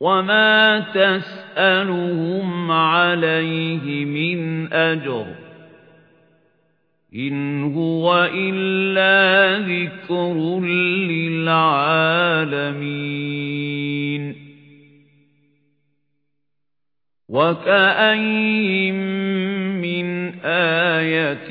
وَمَا تَسْأَلُهُمْ عَلَيْهِ مِنْ أَجْرٍ إِنْ هُوَ إِلَّا ذِكْرٌ لِلْعَالَمِينَ وَكَأَيِّن مِّنْ آيَةٍ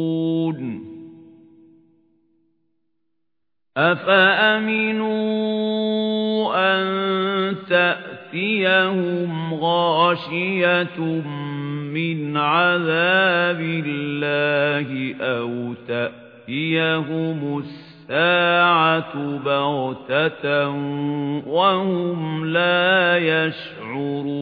أَفَأَمِنُوا أَن تَأْتِيَهُمْ غَاشِيَةٌ مِّنْ عَذَابِ اللَّهِ أَوْ تَأْتِيَهُمُ السَّاعَةُ بَغْتَةً وَهُمْ لَا يَشْعُرُونَ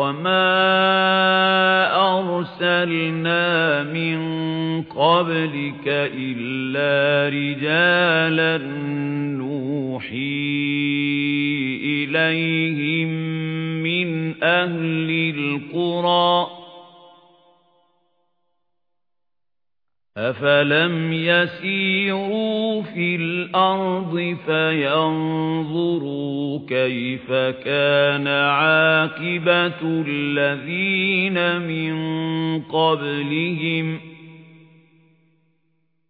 وَمَا أَرْسَلْنَا مِن قَبْلِكَ إِلَّا رِجَالًا نُوحِي إِلَيْهِم مِّنْ أَهْلِ الْقُرَى أَفَلَمْ يَسِيرُوا فِي الْأَرْضِ فَيَنظُرُوا كَيْفَ كَانَ عَاقِبَةُ الَّذِينَ مِن قَبْلِهِمْ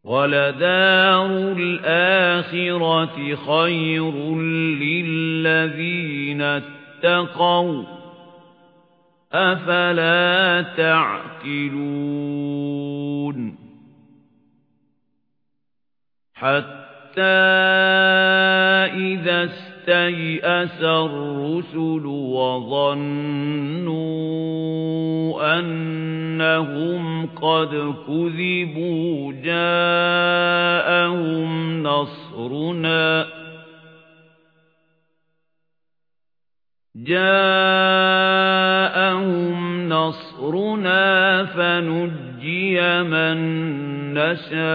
وَلَدَارُ الْآخِرَةِ خَيْرٌ لِّلَّذِينَ اتَّقَوْا أَفَلَا تَعْقِلُونَ حَتَّى إِذَا اسْتَيْأَسَ الرُّسُلُ وَظَنُّوا أَنَّهُمْ قَدْ كُذِبُوا جَاءَهُمْ نَصْرُنَا جَاءَهُمْ نَصْرُنَا فَنُجِّيَ مَن نَّشَاءُ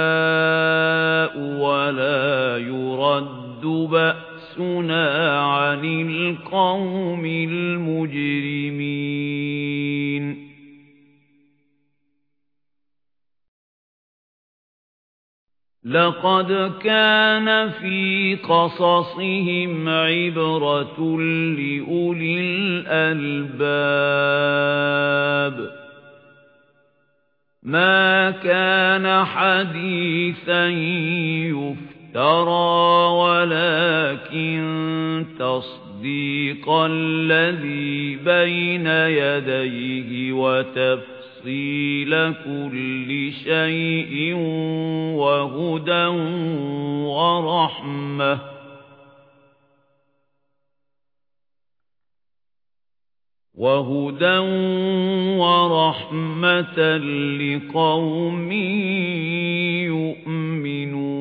لَقَدْ كَانَ فِي قَصَصِهِمْ عِبْرَةٌ لِأُولِي الْأَلْبَابِ مَا كَانَ حَدِيثًا يُفْتَرَى وَلَكِن تَصْدِيقَ الَّذِي بَيْنَ يَدَيْهِ وَتَفْصِيلَ كُلِّ شَيْءٍ وَهُدًى وَرَحْمَةً. وَهُدًى وَرَحْمَةً لِقَوْمٍ يُؤْمِنُونَ.